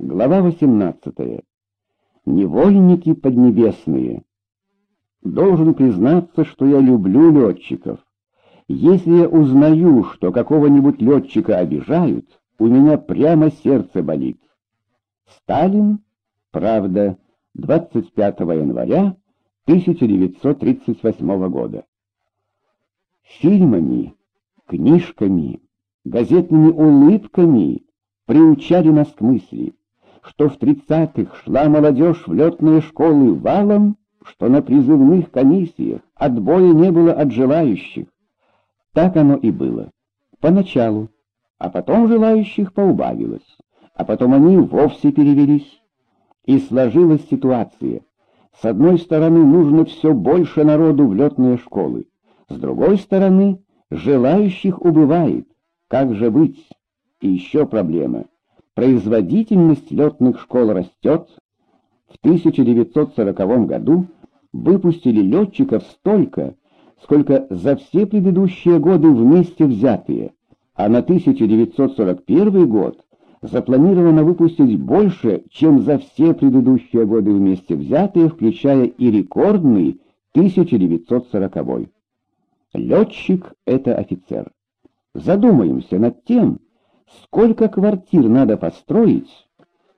Глава 18. Невольники поднебесные. Должен признаться, что я люблю летчиков. Если я узнаю, что какого-нибудь летчика обижают, у меня прямо сердце болит. Сталин, правда, 25 января 1938 года. Фильмами, книжками, газетными улыбками приучали нас к мысли, что в тридцатых шла молодежь в летные школы валом, что на призывных комиссиях отбоя не было от желающих. Так оно и было. Поначалу, а потом желающих поубавилось, а потом они вовсе перевелись. И сложилась ситуация. С одной стороны, нужно все больше народу в летные школы, с другой стороны, желающих убывает. Как же быть? И еще проблема. Производительность летных школ растет. В 1940 году выпустили летчиков столько, сколько за все предыдущие годы вместе взятые, а на 1941 год запланировано выпустить больше, чем за все предыдущие годы вместе взятые, включая и рекордный 1940. Летчик — это офицер. Задумаемся над тем, сколько квартир надо построить,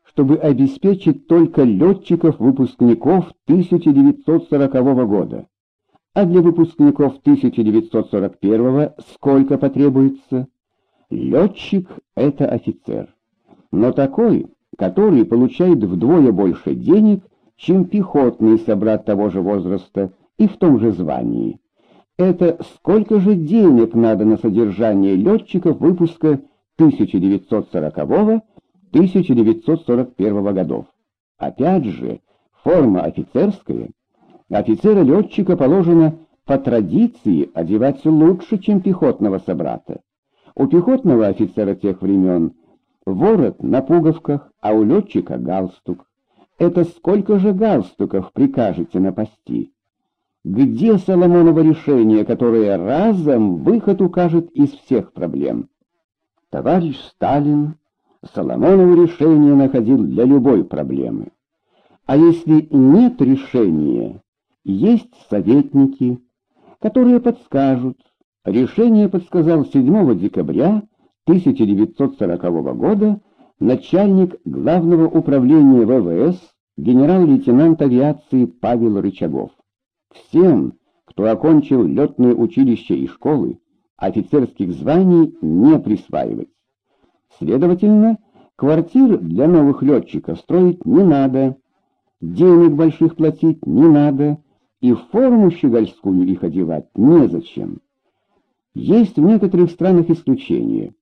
чтобы обеспечить только летчиков-выпускников 1940 года. А для выпускников 1941 сколько потребуется? Летчик — это офицер. Но такой, который получает вдвое больше денег, чем пехотный собрат того же возраста и в том же звании. Это сколько же денег надо на содержание летчиков выпуска 1940-1941 годов? Опять же, форма офицерская. Офицера-летчика положено по традиции одеваться лучше, чем пехотного собрата. У пехотного офицера тех времен ворот на пуговках, а у летчика галстук. Это сколько же галстуков прикажете напасти? Где Соломоново решение, которое разом выход укажет из всех проблем? Товарищ Сталин Соломоново решение находил для любой проблемы. А если нет решения, есть советники, которые подскажут. Решение подсказал 7 декабря 1940 года начальник Главного управления ВВС генерал-лейтенант авиации Павел Рычагов. Всем, кто окончил летное училище и школы, офицерских званий не присваивать. Следовательно, квартир для новых летчиков строить не надо, денег больших платить не надо, и форму щегольскую их одевать незачем. Есть в некоторых странах исключения.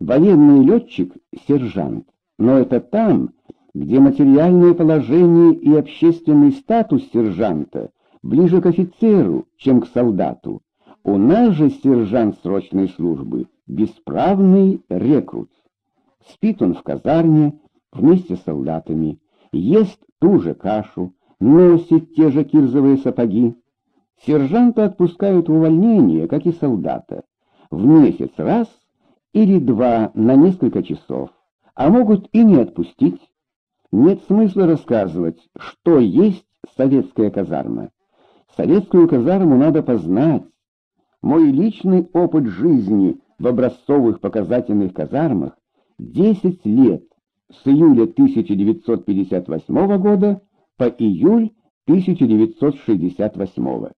Военный летчик — сержант, но это там, где материальное положение и общественный статус сержанта ближе к офицеру, чем к солдату. У нас же сержант срочной службы — бесправный рекрут. Спит он в казарме вместе с солдатами, ест ту же кашу, носит те же кирзовые сапоги. Сержанта отпускают в увольнение, как и солдата, в месяц раз или два на несколько часов, а могут и не отпустить. Нет смысла рассказывать, что есть советская казарма. Советскую казарму надо познать. Мой личный опыт жизни в образцовых показательных казармах 10 лет с июля 1958 года по июль 1968.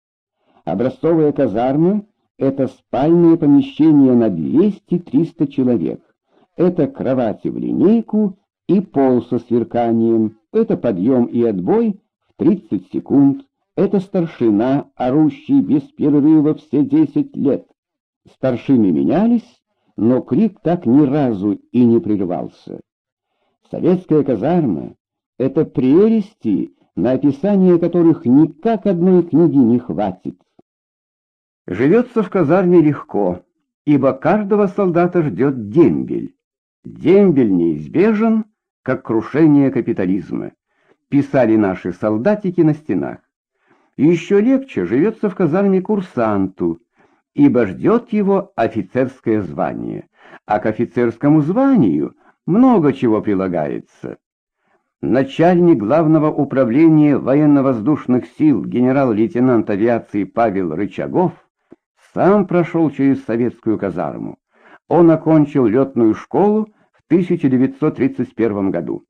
Образцовая казарма — это спальное помещение на 200-300 человек. Это кровати в линейку и пол со сверканием. Это подъем и отбой в 30 секунд. Это старшина, орущий без перерыва все 10 лет. Старшины менялись, но крик так ни разу и не прервался. Советская казарма — это прелести, на описание которых никак одной книги не хватит. Живется в казарме легко, ибо каждого солдата ждет дембель. Дембель неизбежен, как крушение капитализма, писали наши солдатики на стенах. Еще легче живется в казарме курсанту, ибо ждет его офицерское звание, а к офицерскому званию много чего прилагается. начальник главного управления военно-воздушных сил генерал-лейтенант авиации Павел Рычагов сам прошел через советскую казарму. Он окончил летную школу в 1931 году.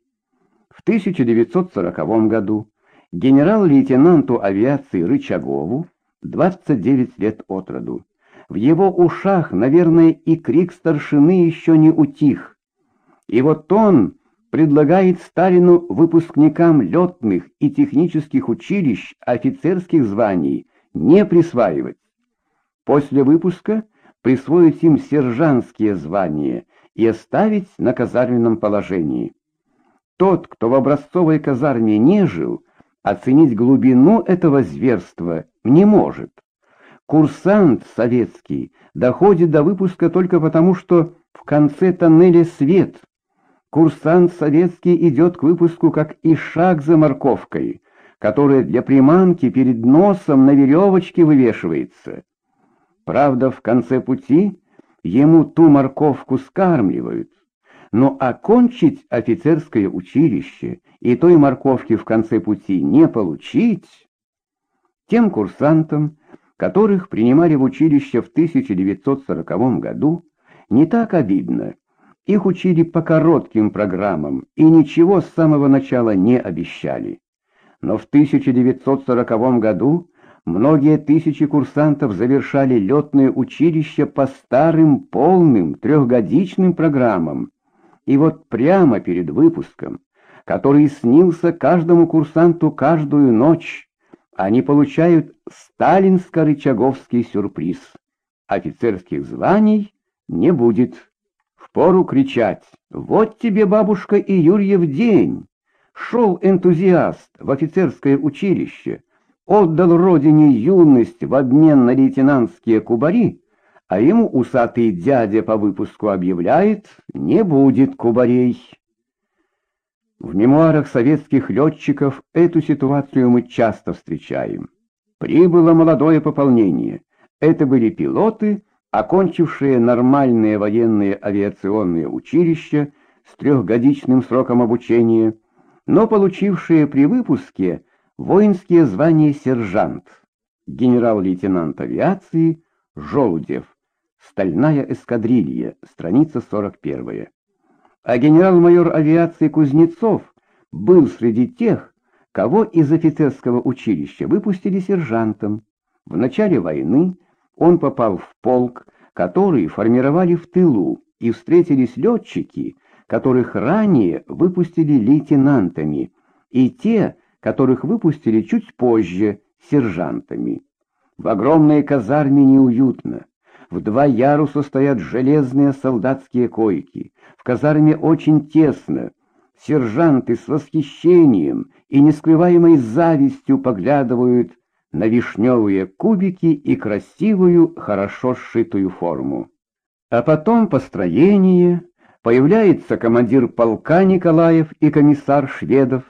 В 1940 году генерал-лейтенанту авиации Рычагову 29 лет от роду. В его ушах, наверное, и крик старшины еще не утих. И вот он предлагает Сталину выпускникам летных и технических училищ офицерских званий не присваивать. После выпуска присвоить им сержантские звания и оставить на казарменном положении. Тот, кто в образцовой казарме не жил, оценить глубину этого зверства не может. Курсант советский доходит до выпуска только потому, что в конце тоннеля свет. Курсант советский идет к выпуску как и шаг за морковкой, которая для приманки перед носом на веревочке вывешивается. Правда, в конце пути ему ту морковку скармливают, но окончить офицерское училище и той морковки в конце пути не получить, тем курсантам, которых принимали в училище в 1940 году, не так обидно. Их учили по коротким программам и ничего с самого начала не обещали. Но в 1940 году многие тысячи курсантов завершали летное училище по старым полным трехгодичным программам. И вот прямо перед выпуском, который снился каждому курсанту каждую ночь, они получают сталинско-рычаговский сюрприз. Офицерских званий не будет. Впору кричать «Вот тебе, бабушка, и Юрьев день!» Шел энтузиаст в офицерское училище, отдал родине юность в обмен на лейтенантские кубари, а ему усатый дядя по выпуску объявляет «Не будет кубарей». В мемуарах советских летчиков эту ситуацию мы часто встречаем. Прибыло молодое пополнение. Это были пилоты, окончившие нормальные военные авиационные училища с трехгодичным сроком обучения, но получившие при выпуске воинские звания сержант, генерал-лейтенант авиации Желудев, стальная эскадрилья, страница 41 а генерал-майор авиации Кузнецов был среди тех, кого из офицерского училища выпустили сержантом. В начале войны он попал в полк, который формировали в тылу, и встретились летчики, которых ранее выпустили лейтенантами, и те, которых выпустили чуть позже сержантами. В огромной казарме неуютно. В два яруса стоят железные солдатские койки. В казарме очень тесно. Сержанты с восхищением и нескрываемой завистью поглядывают на вишневые кубики и красивую, хорошо сшитую форму. А потом построение, появляется командир полка Николаев и комиссар Шведов.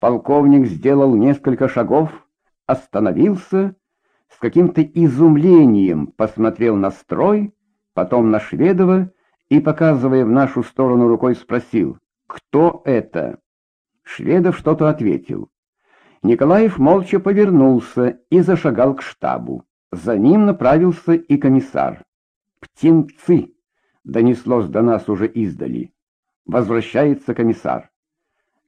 Полковник сделал несколько шагов, остановился с каким-то изумлением посмотрел на строй, потом на Шведова и, показывая в нашу сторону рукой, спросил, «Кто это?» Шведов что-то ответил. Николаев молча повернулся и зашагал к штабу. За ним направился и комиссар. «Птенцы!» — донеслось до нас уже издали. Возвращается комиссар.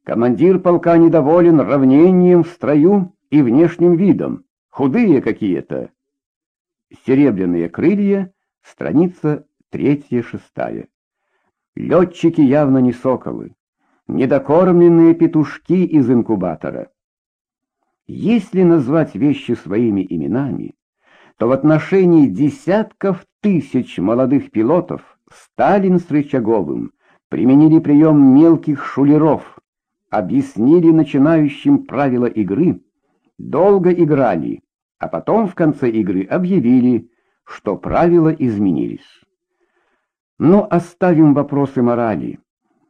Командир полка недоволен равнением в строю и внешним видом. Худые какие-то. Серебряные крылья, страница третья-шестая. Летчики явно не соколы, недокормленные петушки из инкубатора. Если назвать вещи своими именами, то в отношении десятков тысяч молодых пилотов Сталин с Рычаговым применили прием мелких шулеров, объяснили начинающим правила игры, долго играли, а потом в конце игры объявили, что правила изменились. Но оставим вопросы морали.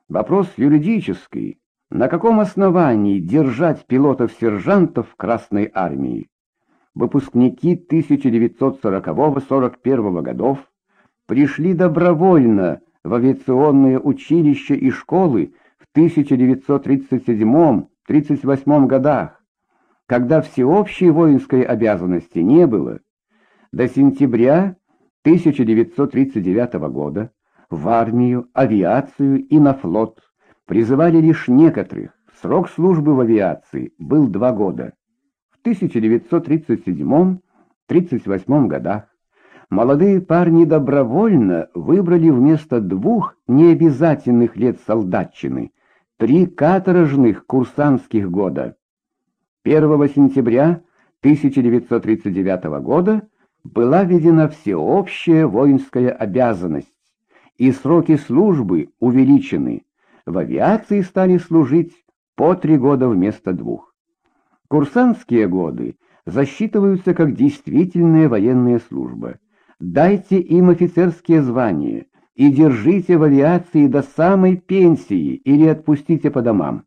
Вопрос юридический. На каком основании держать пилотов-сержантов Красной армии? Выпускники 1940-41 годов пришли добровольно в авиационное училище и школы в 1937-38 годах, когда всеобщей воинской обязанности не было, до сентября 1939 года в армию, авиацию и на флот призывали лишь некоторых. Срок службы в авиации был два года. В 1937-38 годах молодые парни добровольно выбрали вместо двух необязательных лет солдатчины три каторжных курсантских года. 1 сентября 1939 года была введена всеобщая воинская обязанность, и сроки службы увеличены. В авиации стали служить по три года вместо двух. Курсантские годы засчитываются как действительная военная служба. Дайте им офицерские звания и держите в авиации до самой пенсии или отпустите по домам.